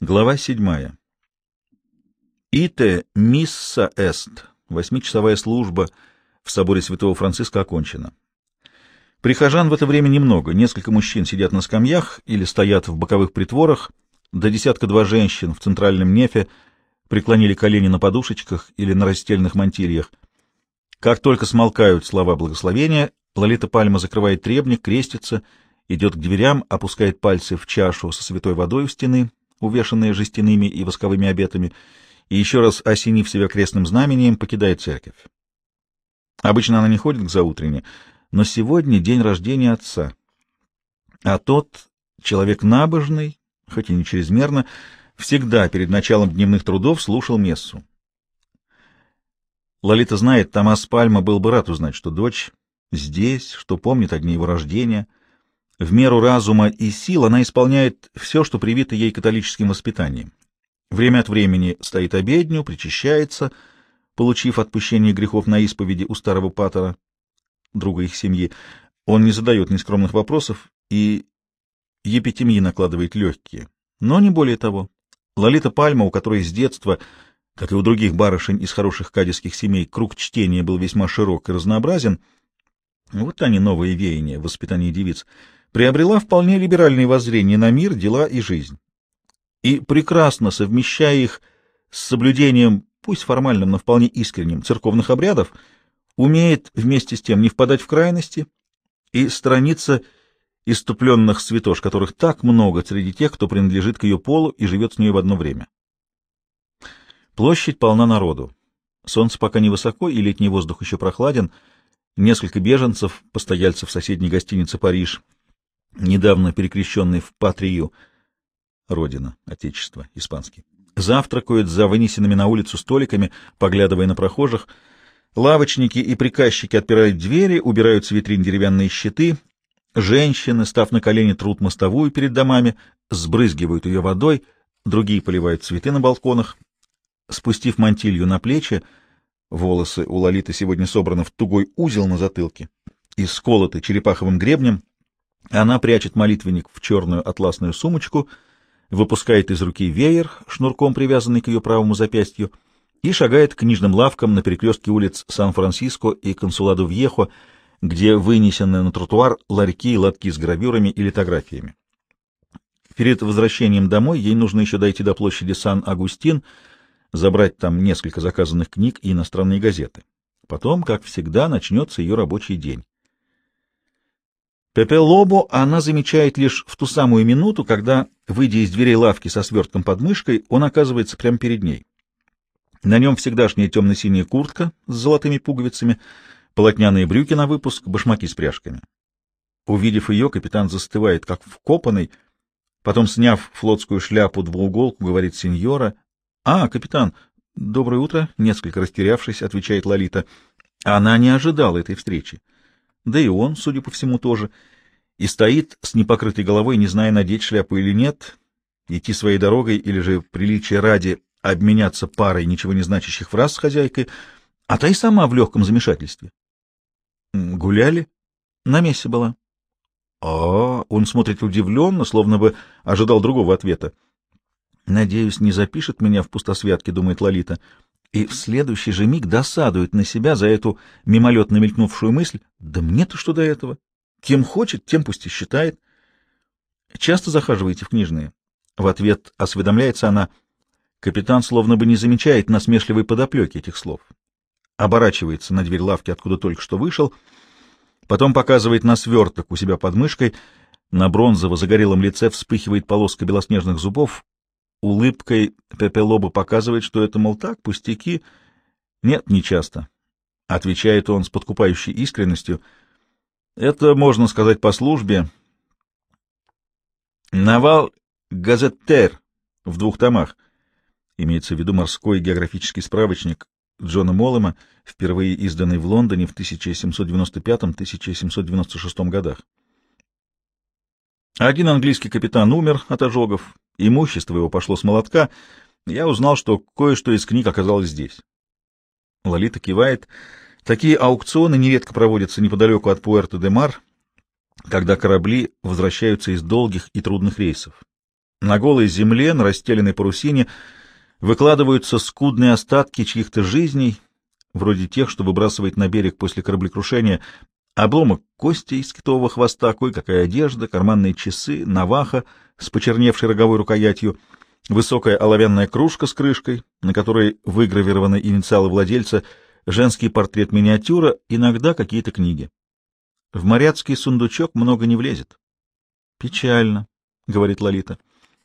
Глава седьмая. Ите мисса эст. Восьмичасовая служба в соборе Святого Франциска окончена. Прихожан в это время немного. Несколько мужчин сидят на скамьях или стоят в боковых притворах, до десятка-два женщин в центральном нефе преклонили колени на подушечках или на растельных мантильях. Как только смолкают слова благословения, Лолита Пальма закрывает требник, крестится, идет к дверям, опускает пальцы в чашу со святой водой у стены, увешанные жестяными и восковыми обетами, и еще раз, осенив себя крестным знамением, покидает церковь. Обычно она не ходит к заутренне, но сегодня день рождения отца. А тот, человек набожный, хоть и не чрезмерно, всегда перед началом дневных трудов слушал мессу. Лолита знает, Томас Пальма был бы рад узнать, что дочь здесь, что помнит о дне его рождения — в меру разума и сил она исполняет все, что привито ей католическим воспитанием. Время от времени стоит обедню, причащается, получив отпущение грехов на исповеди у старого патера, друга их семьи. Он не задает нескромных вопросов и епитемии накладывает легкие. Но не более того. Лолита Пальма, у которой с детства, как и у других барышень из хороших кадисских семей, круг чтения был весьма широк и разнообразен, вот они новые веяния в воспитании девиц — приобрела вполне либеральные воззрения на мир, дела и жизнь. И прекрасно совмещая их с соблюдением, пусть формальным, но вполне искренним, церковных обрядов, умеет вместе с тем не впадать в крайности и страница иступленных святош, которых так много среди тех, кто принадлежит к ее полу и живет с ней в одно время. Площадь полна народу. Солнце пока невысоко, и летний воздух еще прохладен. Несколько беженцев, постояльцев соседней гостиницы «Париж», недавно перекрещенный в Патрию, родина, отечество, испанский, завтракают за вынесенными на улицу столиками, поглядывая на прохожих. Лавочники и приказчики отпирают двери, убирают с витрин деревянные щиты. Женщины, став на колени, трут мостовую перед домами, сбрызгивают ее водой, другие поливают цветы на балконах. Спустив мантилью на плечи, волосы у Лолиты сегодня собраны в тугой узел на затылке и сколоты черепаховым гребнем, она прячет молитвенник в черную атласную сумочку, выпускает из руки веер, шнурком привязанный к ее правому запястью, и шагает к книжным лавкам на перекрестке улиц Сан-Франциско и Консуладу Вьехо, где вынесены на тротуар ларьки и лотки с гравюрами и литографиями. Перед возвращением домой ей нужно еще дойти до площади Сан-Агустин, забрать там несколько заказанных книг и иностранные газеты. Потом, как всегда, начнется ее рабочий день. Пепе Лобо она замечает лишь в ту самую минуту, когда, выйдя из дверей лавки со свертком под мышкой, он оказывается прямо перед ней. На нем всегдашняя темно-синяя куртка с золотыми пуговицами, полотняные брюки на выпуск, башмаки с пряжками. Увидев ее, капитан застывает, как вкопанный, потом, сняв флотскую шляпу двууголку, говорит сеньора. — А, капитан, доброе утро, — несколько растерявшись, отвечает Лолита. Она не ожидала этой встречи да и он, судя по всему, тоже, и стоит с непокрытой головой, не зная, надеть шляпу или нет, идти своей дорогой или же, приличия ради, обменяться парой ничего не значащих фраз с хозяйкой, а та и сама в легком замешательстве. Гуляли? На месте была. А, он смотрит удивленно, словно бы ожидал другого ответа. Надеюсь, не запишет меня в пустосвятке, думает Лолита и в следующий же миг досадует на себя за эту мимолетно мелькнувшую мысль. Да мне-то что до этого? Кем хочет, тем пусть и считает. Часто захаживаете в книжные? В ответ осведомляется она. Капитан словно бы не замечает насмешливой подоплеки этих слов. Оборачивается на дверь лавки, откуда только что вышел, потом показывает на сверток у себя под мышкой, на бронзово-загорелом лице вспыхивает полоска белоснежных зубов, улыбкой Пепелоба показывает, что это, мол, так, пустяки. Нет, не часто, — отвечает он с подкупающей искренностью. Это, можно сказать, по службе. Навал Газеттер в двух томах. Имеется в виду морской географический справочник Джона Моллема, впервые изданный в Лондоне в 1795-1796 годах. Один английский капитан умер от ожогов, имущество его пошло с молотка, я узнал, что кое-что из книг оказалось здесь. Лолита кивает. Такие аукционы нередко проводятся неподалеку от Пуэрто-де-Мар, когда корабли возвращаются из долгих и трудных рейсов. На голой земле, на расстеленной парусине, выкладываются скудные остатки чьих-то жизней, вроде тех, что выбрасывает на берег после кораблекрушения, обломок кости из китового хвоста, кое-какая одежда, карманные часы, наваха с почерневшей роговой рукоятью, высокая оловянная кружка с крышкой, на которой выгравированы инициалы владельца, женский портрет-миниатюра, иногда какие-то книги. В моряцкий сундучок много не влезет. — Печально, — говорит Лолита.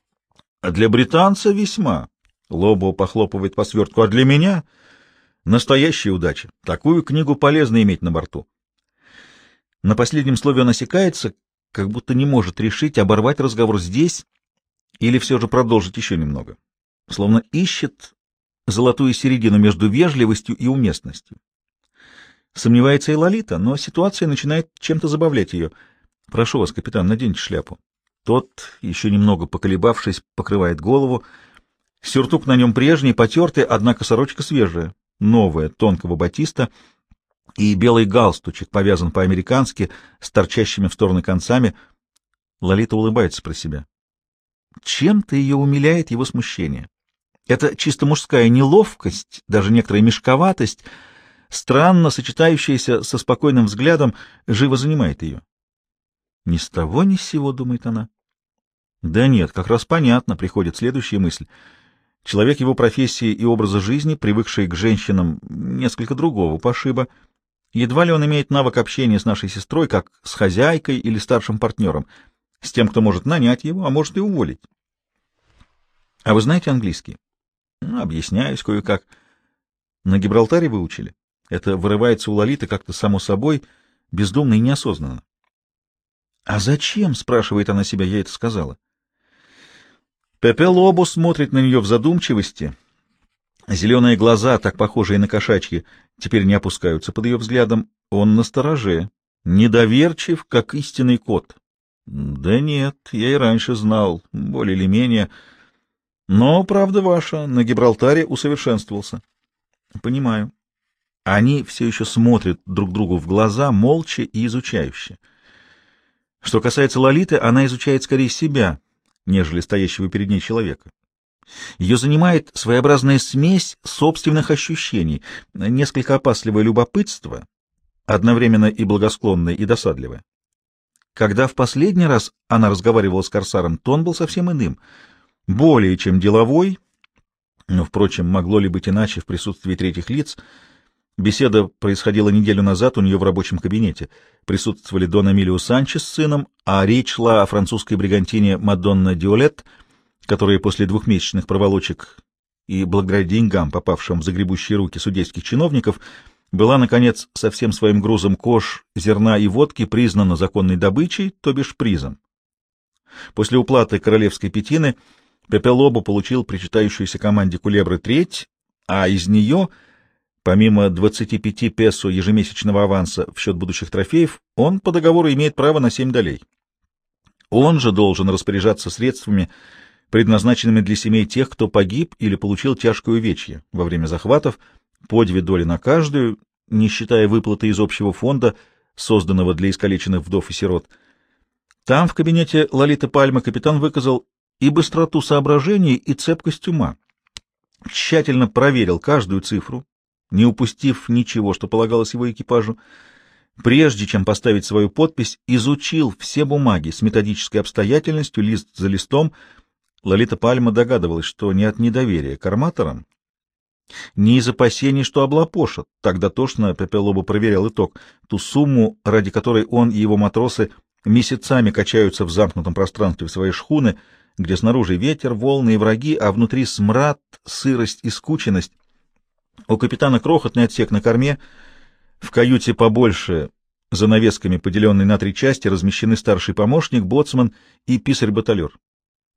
— Для британца весьма. Лобо похлопывает по свертку. — А для меня настоящая удача. Такую книгу полезно иметь на борту. На последнем слове он осекается, как будто не может решить, оборвать разговор здесь или все же продолжить еще немного. Словно ищет золотую середину между вежливостью и уместностью. Сомневается и Лолита, но ситуация начинает чем-то забавлять ее. «Прошу вас, капитан, наденьте шляпу». Тот, еще немного поколебавшись, покрывает голову. Сюртук на нем прежний, потертый, однако сорочка свежая, новая, тонкого батиста, и белый галстучек повязан по-американски, с торчащими в стороны концами. Лолита улыбается про себя. Чем-то ее умиляет его смущение. Это чисто мужская неловкость, даже некоторая мешковатость — странно сочетающаяся со спокойным взглядом, живо занимает ее. Ни с того ни с сего, думает она. Да нет, как раз понятно, приходит следующая мысль. Человек его профессии и образа жизни, привыкший к женщинам несколько другого пошиба, едва ли он имеет навык общения с нашей сестрой, как с хозяйкой или старшим партнером, с тем, кто может нанять его, а может и уволить. А вы знаете английский? Ну, объясняюсь кое-как. На Гибралтаре выучили? Это вырывается у Лолиты как-то само собой, бездумно и неосознанно. «А зачем?» — спрашивает она себя, я это сказала. Пепе Лобо смотрит на нее в задумчивости. Зеленые глаза, так похожие на кошачьи, теперь не опускаются под ее взглядом. Он настороже, недоверчив, как истинный кот. Да нет, я и раньше знал, более или менее. Но, правда ваша, на Гибралтаре усовершенствовался. Понимаю. Они все еще смотрят друг другу в глаза, молча и изучающе. Что касается Лолиты, она изучает скорее себя, нежели стоящего перед ней человека. Ее занимает своеобразная смесь собственных ощущений, несколько опасливое любопытство, одновременно и благосклонное, и досадливое. Когда в последний раз она разговаривала с Корсаром, тон был совсем иным, более чем деловой, но, впрочем, могло ли быть иначе в присутствии третьих лиц — Беседа происходила неделю назад у нее в рабочем кабинете. Присутствовали Дон Эмилио Санчес с сыном, а речь шла о французской бригантине Мадонна Диолет, которая после двухмесячных проволочек и благодаря деньгам, попавшим в загребущие руки судейских чиновников, была, наконец, со всем своим грузом кож, зерна и водки признана законной добычей, то бишь призом. После уплаты королевской пятины Пепелобо получил причитающуюся команде Кулебры треть, а из нее — Помимо 25 песо ежемесячного аванса в счет будущих трофеев, он по договору имеет право на 7 долей. Он же должен распоряжаться средствами, предназначенными для семей тех, кто погиб или получил тяжкое увечье во время захватов, по две доли на каждую, не считая выплаты из общего фонда, созданного для искалеченных вдов и сирот. Там, в кабинете Лолиты Пальмы, капитан выказал и быстроту соображений, и цепкость ума. Тщательно проверил каждую цифру, не упустив ничего, что полагалось его экипажу, прежде чем поставить свою подпись, изучил все бумаги с методической обстоятельностью, лист за листом. Лолита Пальма догадывалась, что не от недоверия к арматорам, не из опасений, что облапошат. Тогда тошно Пепелоба проверял итог, ту сумму, ради которой он и его матросы месяцами качаются в замкнутом пространстве своей шхуны, где снаружи ветер, волны и враги, а внутри смрад, сырость и скученность. У капитана крохотный отсек на корме, в каюте побольше, за навесками, поделенной на три части, размещены старший помощник, боцман и писарь-баталер.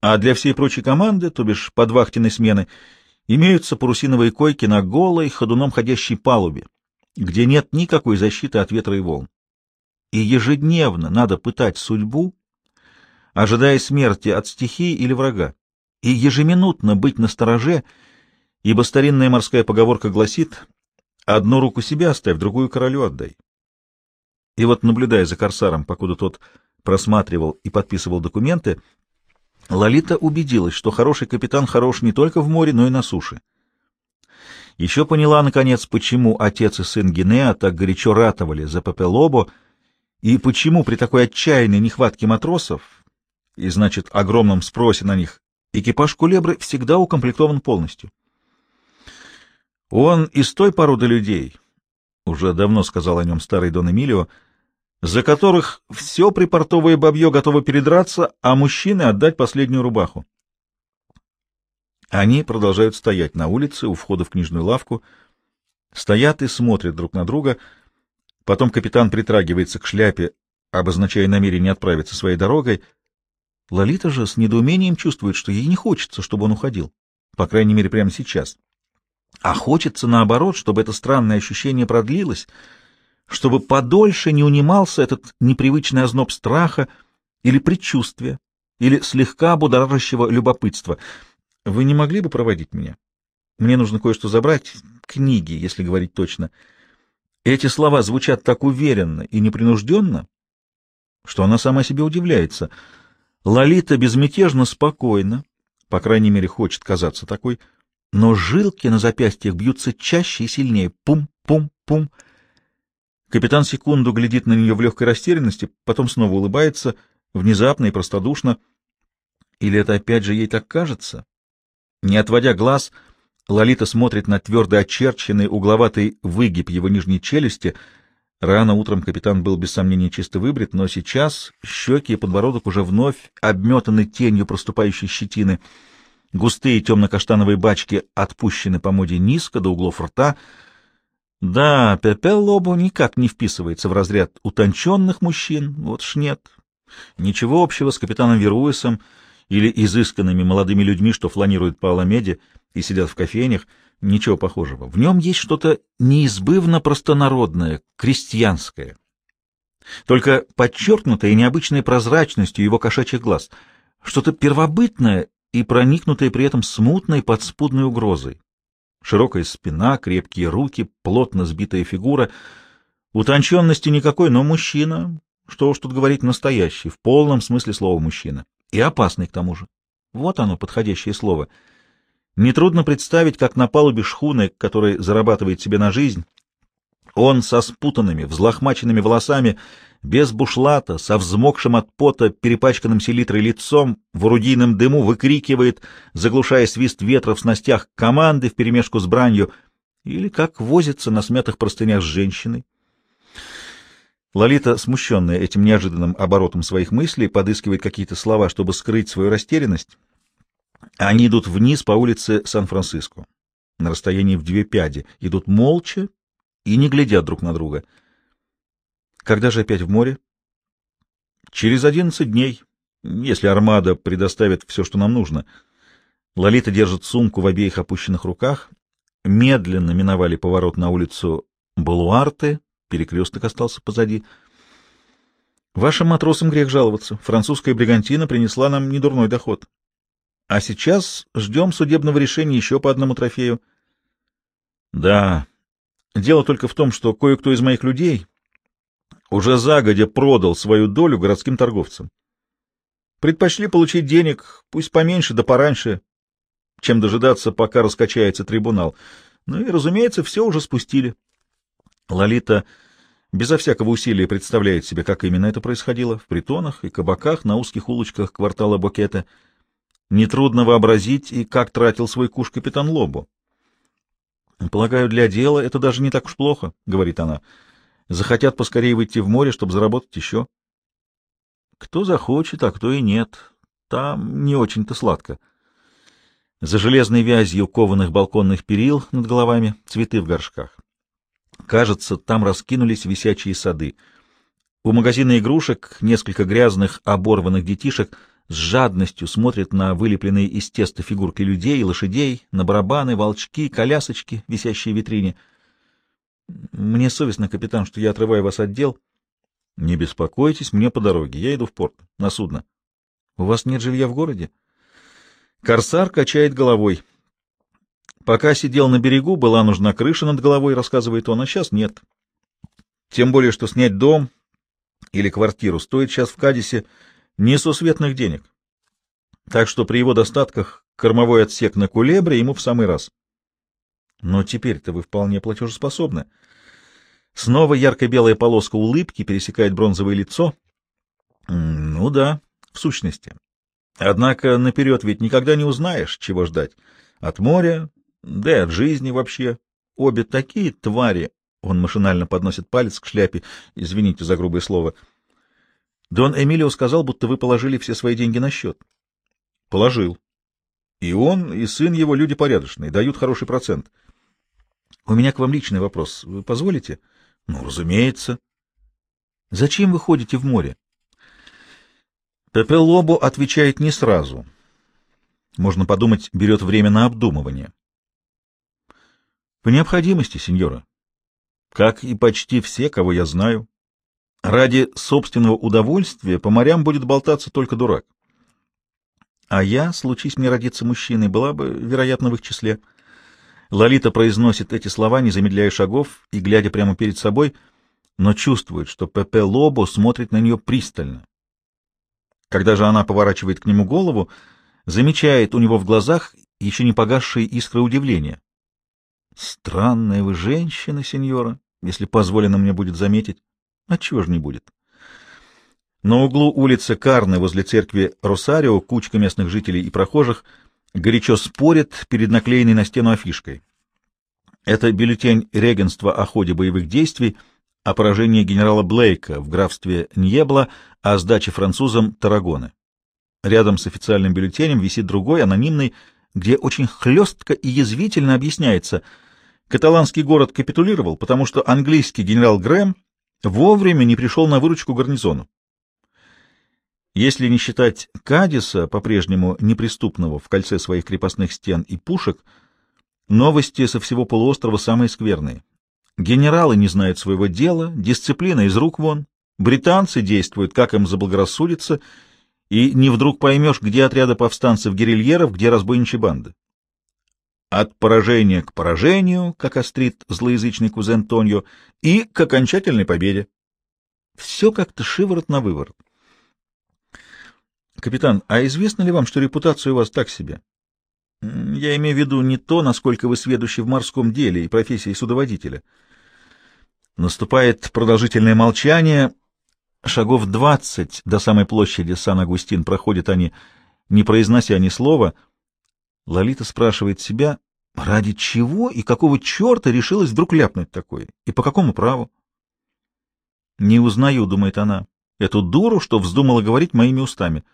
А для всей прочей команды, то бишь подвахтенной смены, имеются парусиновые койки на голой, ходуном ходящей палубе, где нет никакой защиты от ветра и волн. И ежедневно надо пытать судьбу, ожидая смерти от стихии или врага, и ежеминутно быть настороже — ибо старинная морская поговорка гласит «одну руку себе оставь, другую королю отдай». И вот, наблюдая за корсаром, покуда тот просматривал и подписывал документы, Лолита убедилась, что хороший капитан хорош не только в море, но и на суше. Еще поняла, наконец, почему отец и сын Гинеа так горячо ратовали за Пепелобо и почему при такой отчаянной нехватке матросов и, значит, огромном спросе на них экипаж Кулебры всегда укомплектован полностью. Он из той породы людей, уже давно сказал о нем старый Дон Эмилио, за которых все припортовое бабье готово передраться, а мужчины отдать последнюю рубаху. Они продолжают стоять на улице у входа в книжную лавку, стоят и смотрят друг на друга. Потом капитан притрагивается к шляпе, обозначая намерение отправиться своей дорогой. Лолита же с недоумением чувствует, что ей не хочется, чтобы он уходил. По крайней мере, прямо сейчас. А хочется, наоборот, чтобы это странное ощущение продлилось, чтобы подольше не унимался этот непривычный озноб страха или предчувствия, или слегка будоражащего любопытства — вы не могли бы проводить меня? Мне нужно кое-что забрать, книги, если говорить точно. Эти слова звучат так уверенно и непринужденно, что она сама себе удивляется. Лолита безмятежно спокойна, по крайней мере, хочет казаться такой, но жилки на запястьях бьются чаще и сильнее. Пум-пум-пум. Капитан секунду глядит на нее в легкой растерянности, потом снова улыбается, внезапно и простодушно. Или это опять же ей так кажется? Не отводя глаз, Лолита смотрит на твердо очерченный угловатый выгиб его нижней челюсти. Рано утром капитан был без сомнения чисто выбрит, но сейчас щеки и подбородок уже вновь обметаны тенью проступающей щетины. Густые темно-каштановые бачки отпущены по моде низко до углов рта. Да, Пепел Лобо никак не вписывается в разряд утонченных мужчин, вот ж нет. Ничего общего с капитаном Веруэсом — или изысканными молодыми людьми, что фланируют по Аламеде и сидят в кофейнях, ничего похожего. В нем есть что-то неизбывно простонародное, крестьянское. Только подчеркнутое необычной прозрачностью его кошачьих глаз, что-то первобытное и проникнутое при этом смутной подспудной угрозой. Широкая спина, крепкие руки, плотно сбитая фигура. Утонченности никакой, но мужчина, что уж тут говорить, настоящий, в полном смысле слова мужчина. И опасный к тому же. Вот оно, подходящее слово. Нетрудно представить, как на палубе шхуны, который зарабатывает себе на жизнь, он со спутанными, взлохмаченными волосами, без бушлата, со взмокшим от пота, перепачканным селитрой лицом, в орудийном дыму выкрикивает, заглушая свист ветра в снастях, команды вперемешку с бранью, или как возится на смятых простынях с женщиной, Лолита, смущенная этим неожиданным оборотом своих мыслей, подыскивает какие-то слова, чтобы скрыть свою растерянность. Они идут вниз по улице Сан-Франциско, на расстоянии в две пяди, идут молча и не глядят друг на друга. Когда же опять в море? Через одиннадцать дней, если армада предоставит все, что нам нужно. Лолита держит сумку в обеих опущенных руках, медленно миновали поворот на улицу Балуарте, Перекресток остался позади. Вашим матросам грех жаловаться. Французская бригантина принесла нам недурной доход. А сейчас ждем судебного решения еще по одному трофею. Да, дело только в том, что кое-кто из моих людей уже загодя продал свою долю городским торговцам. Предпочли получить денег, пусть поменьше да пораньше, чем дожидаться, пока раскачается трибунал. Ну и, разумеется, все уже спустили. Лолита безо всякого усилия представляет себе, как именно это происходило, в притонах и кабаках на узких улочках квартала Бокета. Нетрудно вообразить и как тратил свой куш капитан Лобо. «Полагаю, для дела это даже не так уж плохо», — говорит она. «Захотят поскорее выйти в море, чтобы заработать еще». «Кто захочет, а кто и нет. Там не очень-то сладко». За железной вязью кованых балконных перил над головами цветы в горшках. Кажется, там раскинулись висячие сады. У магазина игрушек несколько грязных, оборванных детишек с жадностью смотрят на вылепленные из теста фигурки людей и лошадей, на барабаны, волчки, колясочки, висящие в витрине. Мне совестно, капитан, что я отрываю вас от дел. Не беспокойтесь, мне по дороге. Я иду в порт, на судно. У вас нет жилья в городе? Корсар качает головой. Пока сидел на берегу, была нужна крыша над головой, рассказывает он, а сейчас нет. Тем более, что снять дом или квартиру стоит сейчас в Кадисе несусветных денег. Так что при его достатках кормовой отсек на кулебре ему в самый раз. Но теперь-то вы вполне платежеспособны. Снова ярко-белая полоска улыбки пересекает бронзовое лицо. Ну да, в сущности. Однако наперед ведь никогда не узнаешь, чего ждать. От моря, да и от жизни вообще. Обе такие твари. Он машинально подносит палец к шляпе. Извините за грубое слово. Дон Эмилио сказал, будто вы положили все свои деньги на счет. Положил. И он, и сын его люди порядочные, дают хороший процент. У меня к вам личный вопрос. Вы позволите? Ну, разумеется. Зачем вы ходите в море? Пепе Лобо отвечает не сразу. Можно подумать, берет время на обдумывание. По необходимости, сеньора. Как и почти все, кого я знаю. Ради собственного удовольствия по морям будет болтаться только дурак. А я, случись мне родиться мужчиной, была бы, вероятно, в их числе. Лолита произносит эти слова, не замедляя шагов и глядя прямо перед собой, но чувствует, что Пепе Лобо смотрит на нее пристально. Когда же она поворачивает к нему голову, замечает у него в глазах еще не погасшие искры удивления. «Странная вы женщина, сеньора, если позволено мне будет заметить. Отчего же не будет?» На углу улицы Карны возле церкви Росарио кучка местных жителей и прохожих горячо спорят перед наклеенной на стену афишкой. Это бюллетень регенства о ходе боевых действий — о поражении генерала Блейка в графстве Ньебла, о сдаче французам Тарагоны. Рядом с официальным бюллетенем висит другой, анонимный, где очень хлестко и язвительно объясняется, каталанский город капитулировал, потому что английский генерал Грэм вовремя не пришел на выручку гарнизону. Если не считать Кадиса, по-прежнему неприступного в кольце своих крепостных стен и пушек, новости со всего полуострова самые скверные. Генералы не знают своего дела, дисциплина из рук вон. Британцы действуют, как им заблагорассудится, и не вдруг поймешь, где отряды повстанцев-гирильеров, где разбойничьи банды. От поражения к поражению, как острит злоязычный кузен Тоньо, и к окончательной победе. Все как-то шиворот на выворот. Капитан, а известно ли вам, что репутация у вас так себе? Я имею в виду не то, насколько вы сведущи в морском деле и профессии судоводителя. Наступает продолжительное молчание. Шагов двадцать до самой площади Сан-Агустин проходят они, не произнося ни слова. Лолита спрашивает себя, ради чего и какого черта решилась вдруг ляпнуть такое, и по какому праву? Не узнаю, думает она, эту дуру, что вздумала говорить моими устами.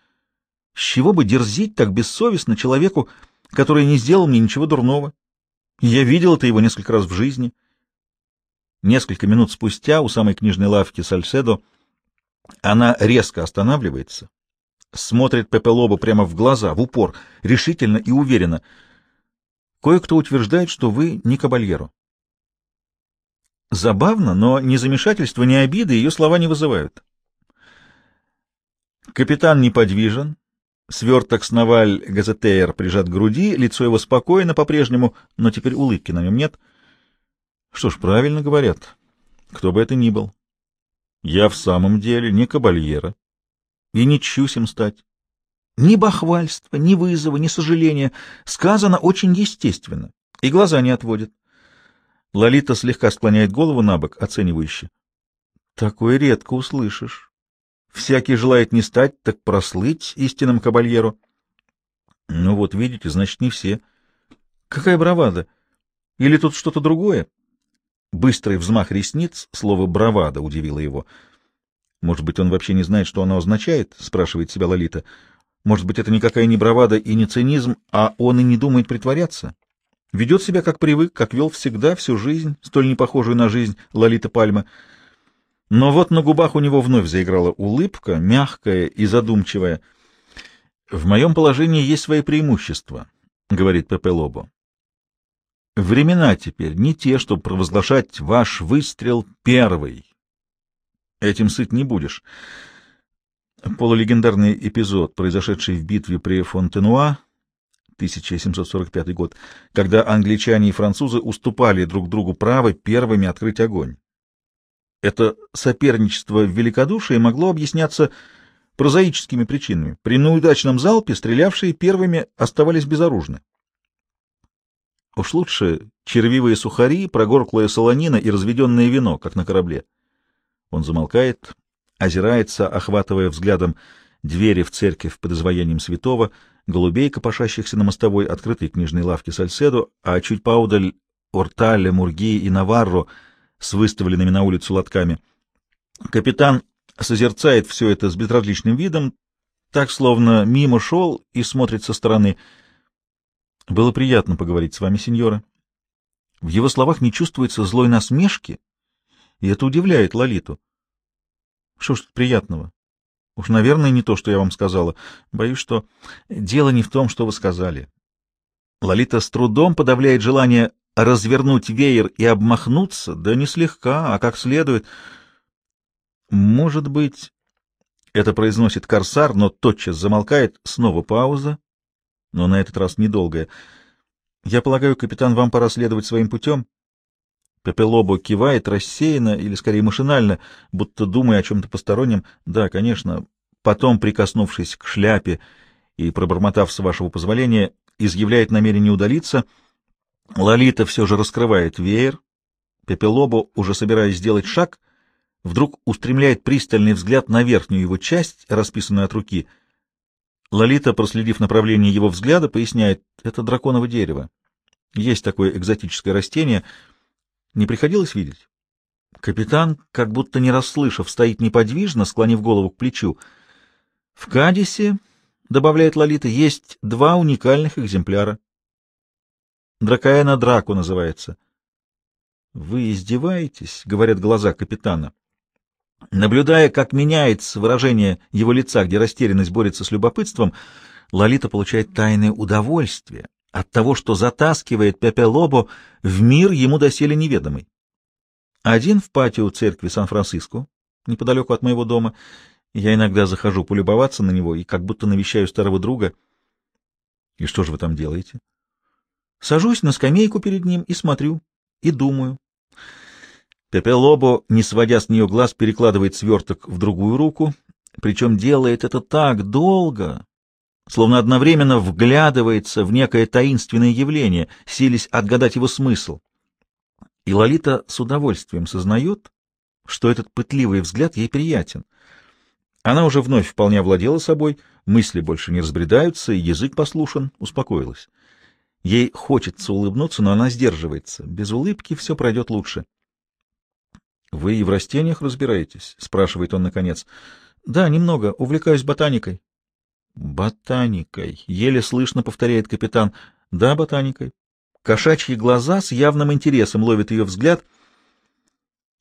С чего бы дерзить так бессовестно человеку, который не сделал мне ничего дурного. Я видел это его несколько раз в жизни. Несколько минут спустя у самой книжной лавки Сальседо она резко останавливается, смотрит Пепелобу прямо в глаза, в упор, решительно и уверенно. Кое-кто утверждает, что вы не кабальеро. Забавно, но ни замешательства, ни обиды ее слова не вызывают. Капитан неподвижен, Сверток сноваль газетеер прижат к груди, лицо его спокойно по-прежнему, но теперь улыбки на нем нет. Что ж, правильно говорят, кто бы это ни был. Я в самом деле не кабальера и не чусь им стать. Ни бахвальства, ни вызова, ни сожаления. Сказано очень естественно, и глаза не отводит. Лолита слегка склоняет голову на бок, оценивающе. Такое редко услышишь. Всякий желает не стать, так прослыть истинным кабальеру. Ну вот, видите, значит, не все. Какая бравада! Или тут что-то другое? Быстрый взмах ресниц, слово «бравада» удивило его. Может быть, он вообще не знает, что оно означает, спрашивает себя Лолита. Может быть, это никакая не бравада и не цинизм, а он и не думает притворяться. Ведет себя, как привык, как вел всегда, всю жизнь, столь не похожую на жизнь Лолита Пальма — но вот на губах у него вновь заиграла улыбка, мягкая и задумчивая. «В моем положении есть свои преимущества», — говорит Пепе Лобо. «Времена теперь не те, чтобы провозглашать ваш выстрел первый. Этим сыт не будешь». Полулегендарный эпизод, произошедший в битве при Фонтенуа, 1745 год, когда англичане и французы уступали друг другу право первыми открыть огонь. Это соперничество в великодушии могло объясняться прозаическими причинами. При неудачном залпе стрелявшие первыми оставались безоружны. Уж лучше червивые сухари, прогорклая солонина и разведенное вино, как на корабле. Он замолкает, озирается, охватывая взглядом двери в церковь под изваянием святого, голубей, копошащихся на мостовой, открытой книжной лавки Сальседо, а чуть поудаль Ортале, Мурги и Наварро с выставленными на улицу лотками. Капитан созерцает все это с безразличным видом, так, словно мимо шел и смотрит со стороны. Было приятно поговорить с вами, сеньора. В его словах не чувствуется злой насмешки, и это удивляет Лолиту. Что ж тут приятного? Уж, наверное, не то, что я вам сказала. Боюсь, что дело не в том, что вы сказали. Лолита с трудом подавляет желание развернуть веер и обмахнуться, да не слегка, а как следует. Может быть, это произносит корсар, но тотчас замолкает, снова пауза, но на этот раз недолгая. Я полагаю, капитан, вам пора следовать своим путем? Пепелобо кивает рассеянно или, скорее, машинально, будто думая о чем-то постороннем. Да, конечно. Потом, прикоснувшись к шляпе и пробормотав с вашего позволения, изъявляет намерение удалиться. Лолита все же раскрывает веер. Пепелобо, уже собираясь сделать шаг, вдруг устремляет пристальный взгляд на верхнюю его часть, расписанную от руки. Лолита, проследив направление его взгляда, поясняет, это драконово дерево. Есть такое экзотическое растение. Не приходилось видеть? Капитан, как будто не расслышав, стоит неподвижно, склонив голову к плечу. В Кадисе, добавляет Лолита, есть два уникальных экземпляра. Дракаэна Драку называется. — Вы издеваетесь? — говорят глаза капитана. Наблюдая, как меняется выражение его лица, где растерянность борется с любопытством, Лолита получает тайное удовольствие от того, что затаскивает Пепе Лобо в мир ему доселе неведомый. Один в патио церкви Сан-Франциско, неподалеку от моего дома. Я иногда захожу полюбоваться на него и как будто навещаю старого друга. И что же вы там делаете? Сажусь на скамейку перед ним и смотрю, и думаю. Пепе Лобо, не сводя с нее глаз, перекладывает сверток в другую руку, причем делает это так долго, словно одновременно вглядывается в некое таинственное явление, силясь отгадать его смысл. И Лолита с удовольствием сознает, что этот пытливый взгляд ей приятен. Она уже вновь вполне овладела собой, мысли больше не разбредаются, язык послушан, успокоилась. Ей хочется улыбнуться, но она сдерживается. Без улыбки все пройдет лучше. — Вы и в растениях разбираетесь? — спрашивает он наконец. — Да, немного. Увлекаюсь ботаникой. — Ботаникой. — еле слышно повторяет капитан. — Да, ботаникой. Кошачьи глаза с явным интересом ловят ее взгляд.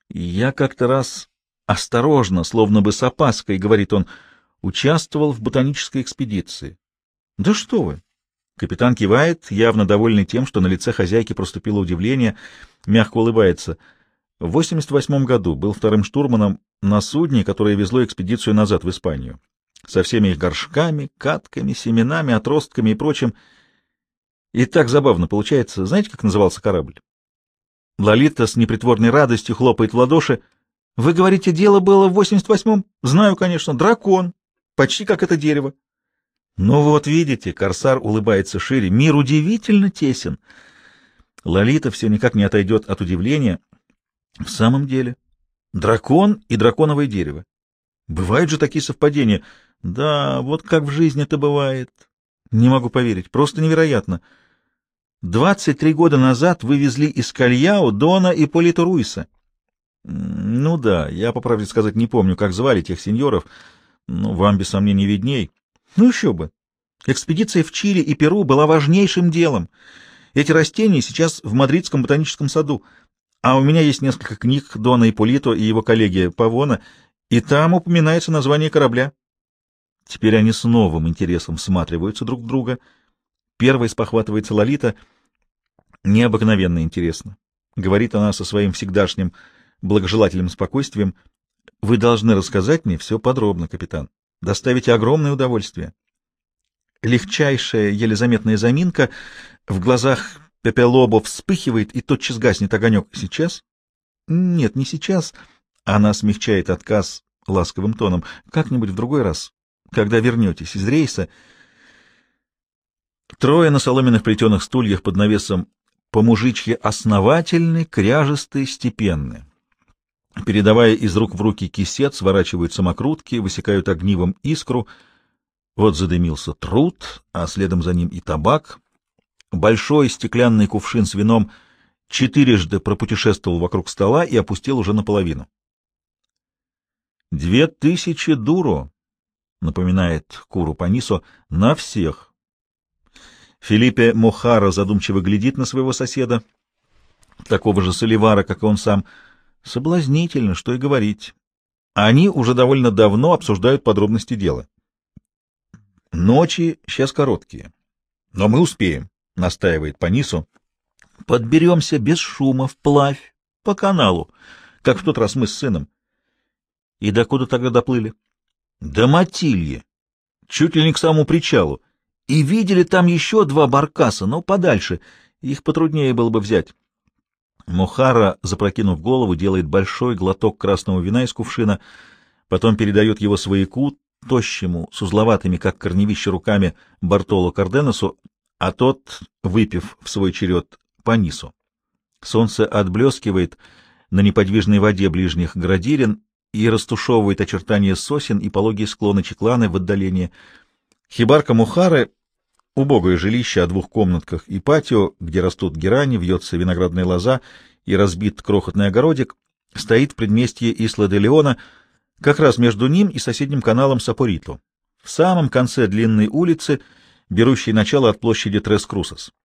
Я как-то раз осторожно, словно бы с опаской, — говорит он, — участвовал в ботанической экспедиции. — Да что вы! Капитан кивает, явно довольный тем, что на лице хозяйки проступило удивление, мягко улыбается — в 88 году был вторым штурманом на судне, которое везло экспедицию назад в Испанию, со всеми их горшками, катками, семенами, отростками и прочим. И так забавно получается. Знаете, как назывался корабль? Лолита с непритворной радостью хлопает в ладоши. «Вы говорите, дело было в 88-м?» «Знаю, конечно. Дракон. Почти как это дерево». «Ну вот, видите», — Корсар улыбается шире, — «мир удивительно тесен». Лолита все никак не отойдет от удивления — в самом деле, дракон и драконовое дерево. Бывают же такие совпадения. Да, вот как в жизни это бывает. Не могу поверить, просто невероятно. Двадцать три года назад вы везли из Кальяо Дона и Полито Руиса. Ну да, я, по правде сказать, не помню, как звали тех сеньоров, но вам, без сомнений, видней. Ну еще бы. Экспедиция в Чили и Перу была важнейшим делом. Эти растения сейчас в Мадридском ботаническом саду. А у меня есть несколько книг Дона Ипполито и его коллеги Павона, и там упоминается название корабля. Теперь они с новым интересом всматриваются друг в друга. Первой спохватывается Лолита. Необыкновенно интересно. Говорит она со своим всегдашним благожелательным спокойствием. Вы должны рассказать мне все подробно, капитан. Доставите огромное удовольствие. Легчайшая, еле заметная заминка в глазах Пепелобо вспыхивает и тотчас гаснет огонек. Сейчас? Нет, не сейчас. Она смягчает отказ ласковым тоном. Как-нибудь в другой раз. когда вернетесь из рейса. Трое на соломенных плетеных стульях под навесом по-мужичьи основательны, кряжестые, степенны. Передавая из рук в руки кисет, сворачивают самокрутки, высекают огнивом искру. Вот задымился труд, а следом за ним и табак. Большой стеклянный кувшин с вином четырежды пропутешествовал вокруг стола и опустил уже наполовину. «Две тысячи дуро», — напоминает Куру Панисо, — «на всех». Филиппе Мохара задумчиво глядит на своего соседа, такого же соливара, как и он сам. Соблазнительно, что и говорить. Они уже довольно давно обсуждают подробности дела. Ночи сейчас короткие, но мы успеем, — настаивает Панису. Подберемся без шума, вплавь, по каналу, как в тот раз мы с сыном. И докуда тогда доплыли? До Матильи, чуть ли не к самому причалу. И видели там еще два баркаса, но подальше. Их потруднее было бы взять. Мухара, запрокинув голову, делает большой глоток красного вина из кувшина, потом передает его свояку, тощему, с узловатыми, как корневище, руками Бартоло Карденосу, а тот, выпив в свой черед, по нису. Солнце отблескивает на неподвижной воде ближних градирин и растушевывает очертания сосен и пологие склоны Чекланы в отдалении. Хибарка Мухары Убогое жилище о двух комнатках и патио, где растут герани, вьется виноградная лоза и разбит крохотный огородик, стоит в предместье Исла-де-Леона, как раз между ним и соседним каналом Сапорито, в самом конце длинной улицы, берущей начало от площади Трес-Крусос.